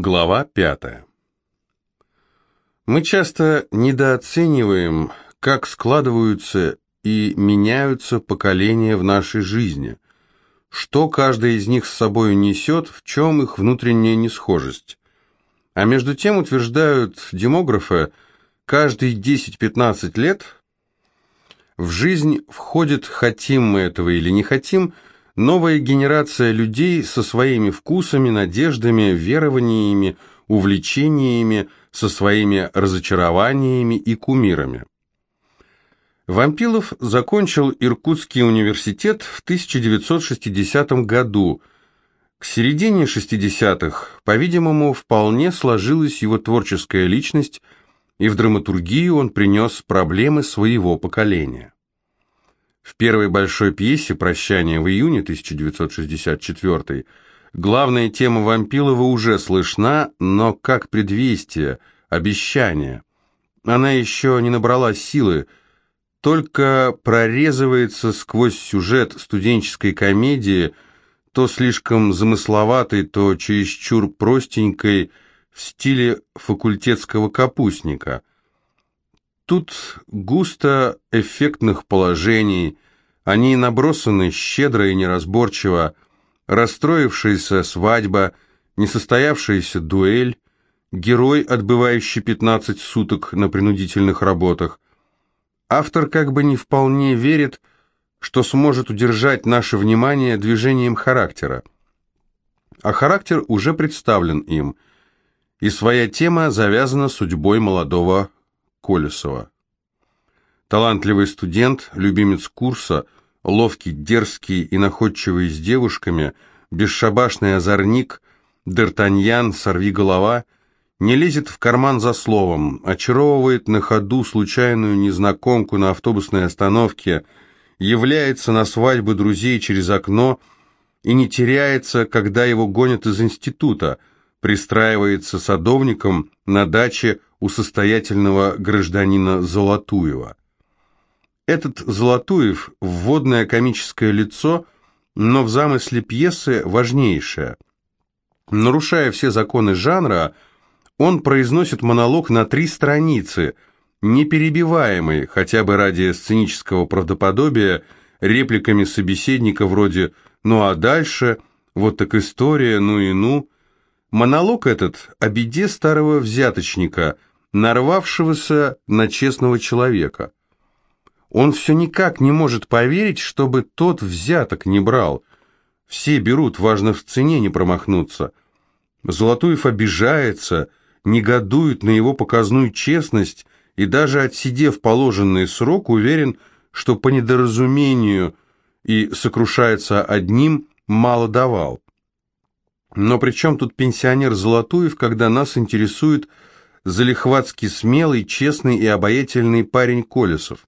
Глава пятая. Мы часто недооцениваем, как складываются и меняются поколения в нашей жизни, что каждый из них с собой несет, в чем их внутренняя несхожесть. А между тем, утверждают демографы, каждые 10-15 лет в жизнь входит, хотим мы этого или не хотим, Новая генерация людей со своими вкусами, надеждами, верованиями, увлечениями, со своими разочарованиями и кумирами. Вампилов закончил Иркутский университет в 1960 году. К середине 60-х, по-видимому, вполне сложилась его творческая личность, и в драматургию он принес проблемы своего поколения. В первой большой пьесе «Прощание» в июне 1964 главная тема Вампилова уже слышна, но как предвестие, обещание. Она еще не набрала силы, только прорезывается сквозь сюжет студенческой комедии, то слишком замысловатой, то чересчур простенькой, в стиле факультетского капустника – Тут густо эффектных положений, они набросаны щедро и неразборчиво, расстроившаяся свадьба, несостоявшаяся дуэль, герой, отбывающий 15 суток на принудительных работах. Автор как бы не вполне верит, что сможет удержать наше внимание движением характера. А характер уже представлен им, и своя тема завязана судьбой молодого Колесова. Талантливый студент, любимец курса, ловкий, дерзкий и находчивый с девушками, бесшабашный озорник, Д'Артаньян, сорвиголова, не лезет в карман за словом, очаровывает на ходу случайную незнакомку на автобусной остановке, является на свадьбы друзей через окно и не теряется, когда его гонят из института, пристраивается садовником на даче у состоятельного гражданина Золотуева. Этот Золотуев – вводное комическое лицо, но в замысле пьесы важнейшее. Нарушая все законы жанра, он произносит монолог на три страницы, неперебиваемый, хотя бы ради сценического правдоподобия, репликами собеседника вроде «ну а дальше», «вот так история», «ну и ну». Монолог этот о беде старого взяточника – нарвавшегося на честного человека. Он все никак не может поверить, чтобы тот взяток не брал. Все берут, важно в цене не промахнуться. Золотуев обижается, негодует на его показную честность и даже отсидев положенный срок, уверен, что по недоразумению и сокрушается одним, мало давал. Но при чем тут пенсионер Золотуев, когда нас интересует залихватски смелый, честный и обаятельный парень Колесов.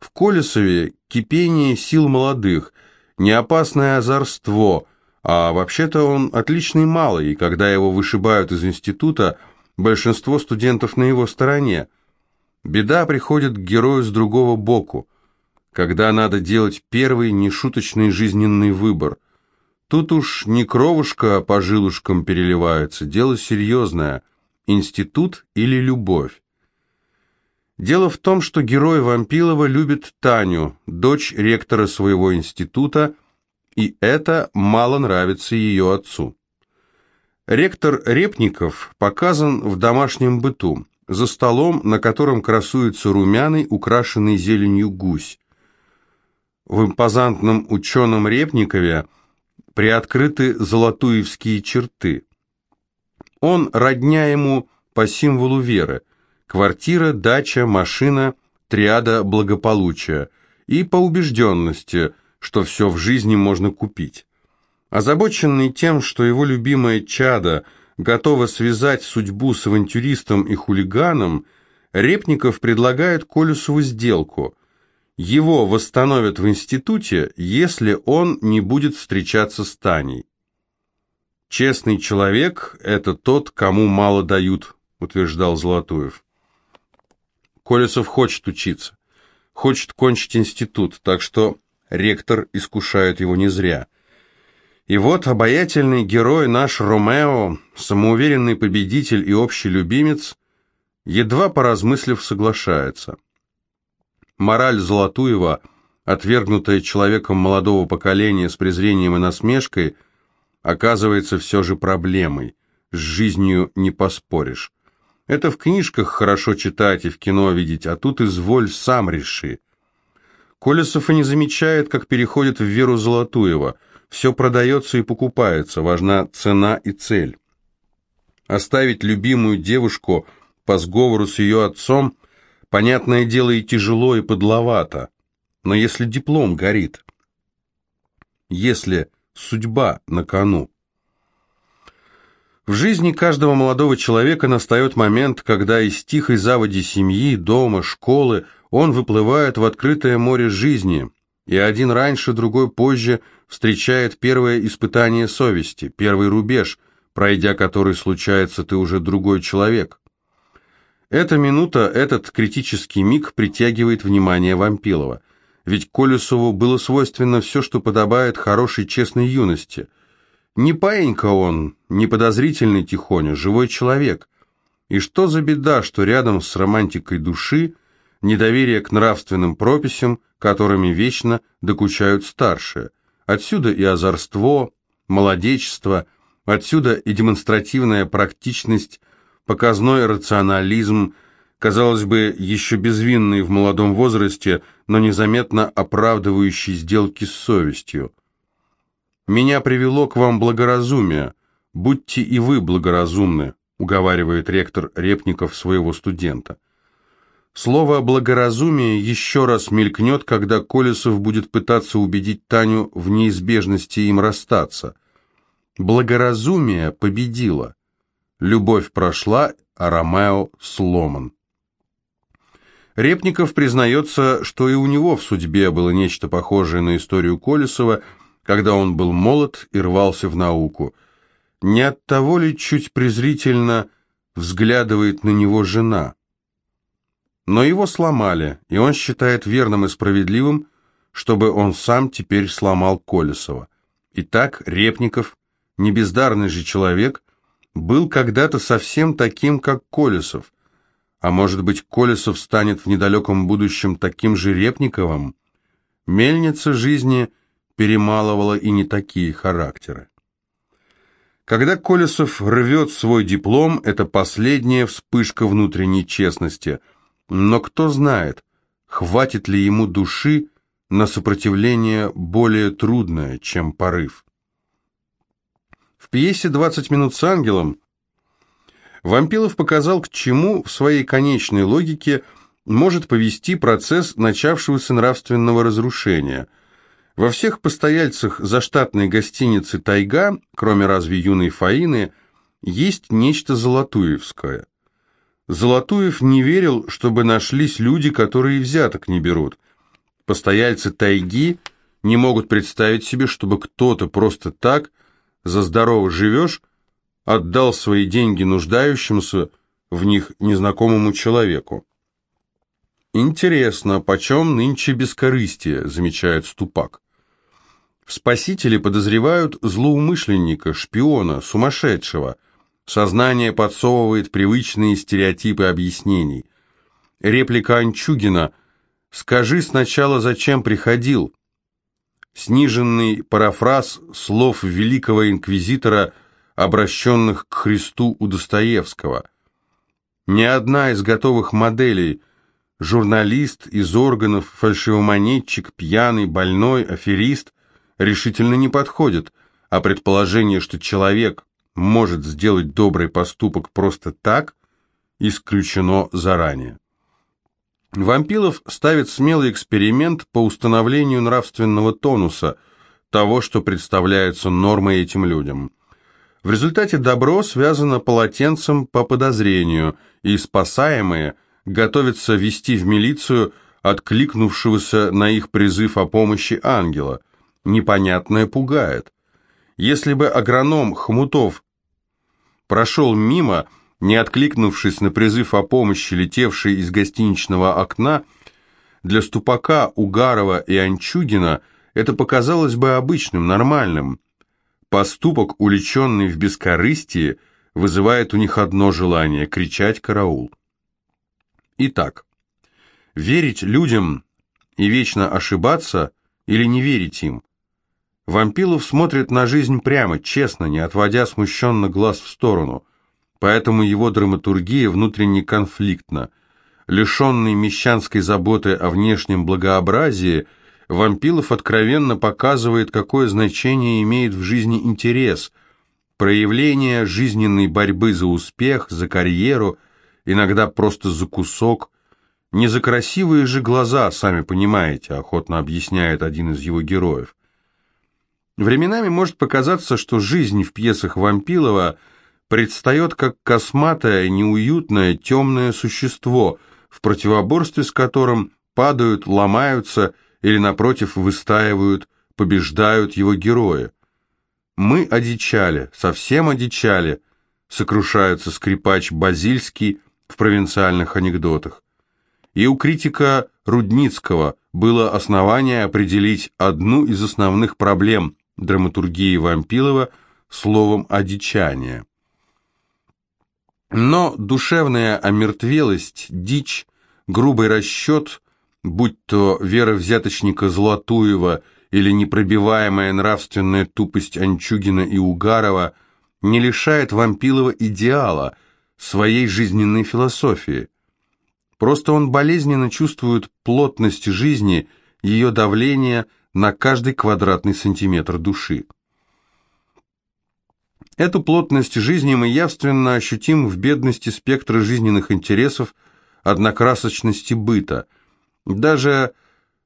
В Колесове кипение сил молодых, неопасное озорство, а вообще-то он отличный малый, и когда его вышибают из института, большинство студентов на его стороне. Беда приходит к герою с другого боку, когда надо делать первый нешуточный жизненный выбор. Тут уж не кровушка по жилушкам переливается, дело серьезное – институт или любовь. Дело в том, что герой Вампилова любит Таню, дочь ректора своего института, и это мало нравится ее отцу. Ректор Репников показан в домашнем быту, за столом, на котором красуется румяный, украшенный зеленью гусь. В импозантном ученом Репникове приоткрыты золотуевские черты – он родня ему по символу веры. Квартира, дача, машина, триада благополучия. И по убежденности, что все в жизни можно купить. Озабоченный тем, что его любимое чадо готово связать судьбу с авантюристом и хулиганом, Репников предлагает Колесову сделку. Его восстановят в институте, если он не будет встречаться с Таней. «Честный человек – это тот, кому мало дают», – утверждал Золотуев. Колесов хочет учиться, хочет кончить институт, так что ректор искушает его не зря. И вот обаятельный герой наш Ромео, самоуверенный победитель и общий любимец, едва поразмыслив соглашается. Мораль Золотуева, отвергнутая человеком молодого поколения с презрением и насмешкой, оказывается все же проблемой, с жизнью не поспоришь. Это в книжках хорошо читать и в кино видеть, а тут изволь сам реши. Колесов и не замечает, как переходит в веру Золотуева – все продается и покупается, важна цена и цель. Оставить любимую девушку по сговору с ее отцом, понятное дело, и тяжело, и подловато. Но если диплом горит, если судьба на кону, в жизни каждого молодого человека настает момент, когда из тихой заводи семьи, дома, школы он выплывает в открытое море жизни, и один раньше, другой позже встречает первое испытание совести, первый рубеж, пройдя который, случается, ты уже другой человек. Эта минута, этот критический миг притягивает внимание Вампилова. Ведь Колесову было свойственно все, что подобает хорошей честной юности. Не паинька он, не подозрительный тихоня, живой человек. И что за беда, что рядом с романтикой души недоверие к нравственным прописям, которыми вечно докучают старшие. Отсюда и озорство, молодечество, отсюда и демонстративная практичность, показной рационализм, казалось бы, еще безвинный в молодом возрасте, но незаметно оправдывающий сделки с совестью. «Меня привело к вам благоразумие. Будьте и вы благоразумны», уговаривает ректор Репников своего студента. Слово «благоразумие» еще раз мелькнет, когда Колесов будет пытаться убедить Таню в неизбежности им расстаться. Благоразумие победило. Любовь прошла, а Ромео сломан. Репников признается, что и у него в судьбе было нечто похожее на историю Колесова, когда он был молод и рвался в науку. Не от того ли чуть презрительно взглядывает на него жена – но его сломали, и он считает верным и справедливым, чтобы он сам теперь сломал Колесова. Итак, Репников, не бездарный же человек, был когда-то совсем таким, как Колесов. А может быть, Колесов станет в недалеком будущем таким же Репниковым? Мельница жизни перемалывала и не такие характеры. Когда Колесов рвет свой диплом, это последняя вспышка внутренней честности – но кто знает, хватит ли ему души на сопротивление более трудное, чем порыв. В пьесе «20 минут с ангелом» Вампилов показал, к чему в своей конечной логике может повести процесс начавшегося нравственного разрушения. Во всех постояльцах заштатной гостиницы «Тайга», кроме разве юной Фаины, есть нечто золотуевское. Золотуев не верил, чтобы нашлись люди, которые взяток не берут. Постояльцы тайги не могут представить себе, чтобы кто-то просто так, за здорово живешь, отдал свои деньги нуждающимся в них незнакомому человеку. «Интересно, почем нынче бескорыстие?» – замечает Ступак. В спасителе подозревают злоумышленника, шпиона, сумасшедшего – Сознание подсовывает привычные стереотипы объяснений. Реплика Анчугина «Скажи сначала, зачем приходил?» Сниженный парафраз слов великого инквизитора, обращенных к Христу у Достоевского. Ни одна из готовых моделей – журналист из органов, фальшивомонетчик, пьяный, больной, аферист – решительно не подходит, а предположение, что человек – может сделать добрый поступок просто так, исключено заранее. Вампилов ставит смелый эксперимент по установлению нравственного тонуса, того, что представляется нормой этим людям. В результате добро связано полотенцем по подозрению, и спасаемые готовятся вести в милицию откликнувшегося на их призыв о помощи ангела. Непонятное пугает. Если бы агроном Хмутов прошел мимо, не откликнувшись на призыв о помощи, летевший из гостиничного окна, для Ступака, Угарова и Анчугина это показалось бы обычным, нормальным. Поступок, уличенный в бескорыстии, вызывает у них одно желание – кричать «караул». Итак, верить людям и вечно ошибаться или не верить им? Вампилов смотрит на жизнь прямо, честно, не отводя смущенно глаз в сторону, поэтому его драматургия внутренне конфликтна. Лишенный мещанской заботы о внешнем благообразии – Вампилов откровенно показывает, какое значение имеет в жизни интерес, проявление жизненной борьбы за успех, за карьеру, иногда просто за кусок. Не за красивые же глаза, сами понимаете, охотно объясняет один из его героев. Временами может показаться, что жизнь в пьесах Вампилова предстает как косматое, неуютное, темное существо, в противоборстве с которым падают, ломаются или, напротив, выстаивают, побеждают его герои. «Мы одичали, совсем одичали», сокрушается скрипач Базильский в провинциальных анекдотах. И у критика Рудницкого было основание определить одну из основных проблем драматургии Вампилова словом «одичание». Но душевная омертвелость, дичь, грубый расчет будь то вера взяточника Златуева или непробиваемая нравственная тупость Анчугина и Угарова, не лишает Вампилова идеала, своей жизненной философии. Просто он болезненно чувствует плотность жизни, ее давление на каждый квадратный сантиметр души. Эту плотность жизни мы явственно ощутим в бедности спектра жизненных интересов, однокрасочности быта – даже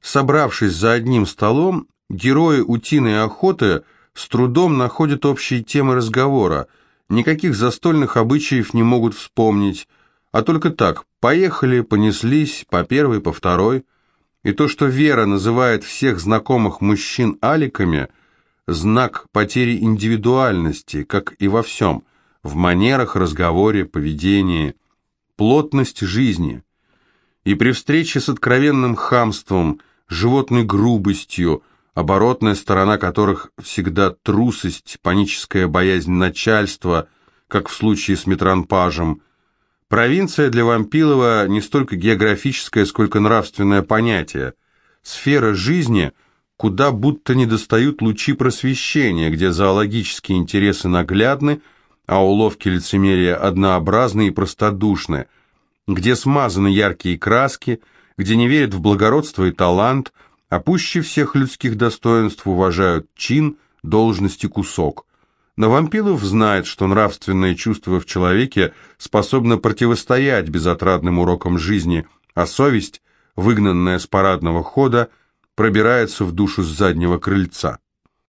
собравшись за одним столом, герои утиной охоты с трудом находят общие темы разговора, никаких застольных обычаев не могут вспомнить, а только так, поехали, понеслись, по первой, по второй. И то, что Вера называет всех знакомых мужчин аликами, знак потери индивидуальности, как и во всем, в манерах, разговоре, поведении, плотность жизни – и при встрече с откровенным хамством, животной грубостью, оборотная сторона которых всегда трусость, паническая боязнь начальства, как в случае с Метранпажем, провинция для Вампилова не столько географическое, сколько нравственное понятие, сфера жизни, куда будто не достают лучи просвещения, где зоологические интересы наглядны, а уловки лицемерия однообразны и простодушны – где смазаны яркие краски, где не верят в благородство и талант, а пуще всех людских достоинств уважают чин, должность и кусок. Но Вампилов знает, что нравственное чувство в человеке способно противостоять безотрадным урокам жизни, а совесть, выгнанная с парадного хода, пробирается в душу с заднего крыльца.